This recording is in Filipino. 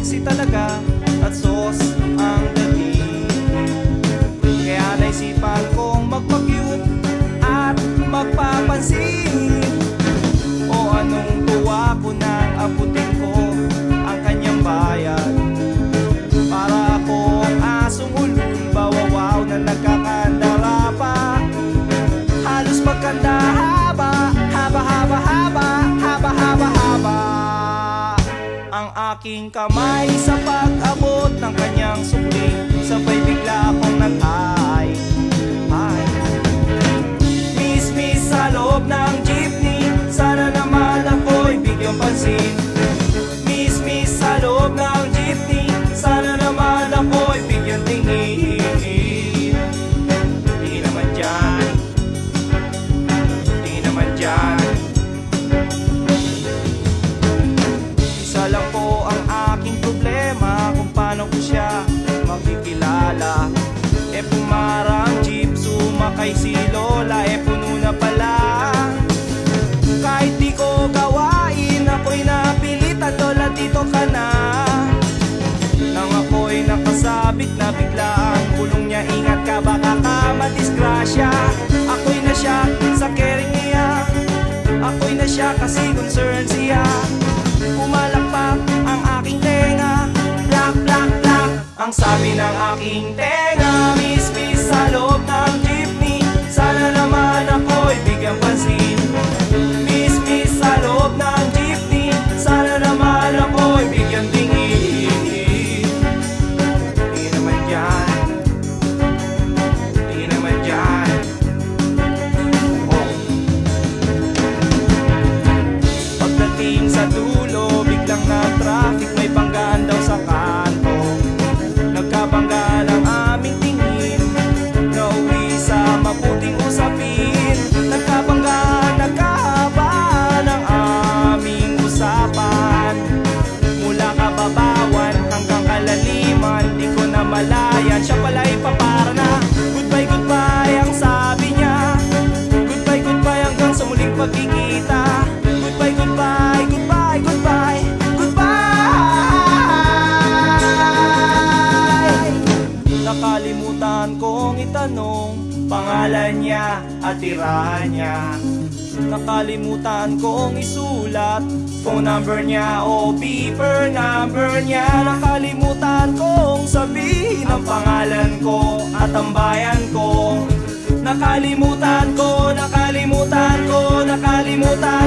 spicy talaga at sauce ang dating Kaya naisipan kong magpa-cute at magpapansin. O anong tuwa ko nang abutin ko ang kanyang bayad. Para akong asong ulul bawawaw na nagkakandara pa. Halos magkanda haba, haba, haba, haba, aking kamay sa pag-abot siya kasi concerned siya. Pumalakpak ang aking tenga. Plak, plak, plak Ang sabi ng aking tenga usapan Mula kababawan hanggang kalaliman Di ko na malayan, siya pala'y papara na Goodbye, goodbye ang sabi niya. Goodbye, goodbye hanggang sa muling pagkikita. Goodbye, goodbye, goodbye, goodbye Goodbye. Nakalimutan kong itanong Pangalan niya at tirahan niya. Nakalimutan kong isulat Phone number niya o beeper number niya. Nakalimutan kong sabihin ang pangalan ko at ang bayan ko. Nakalimutan ko, nakalimutan ko, nakalimutan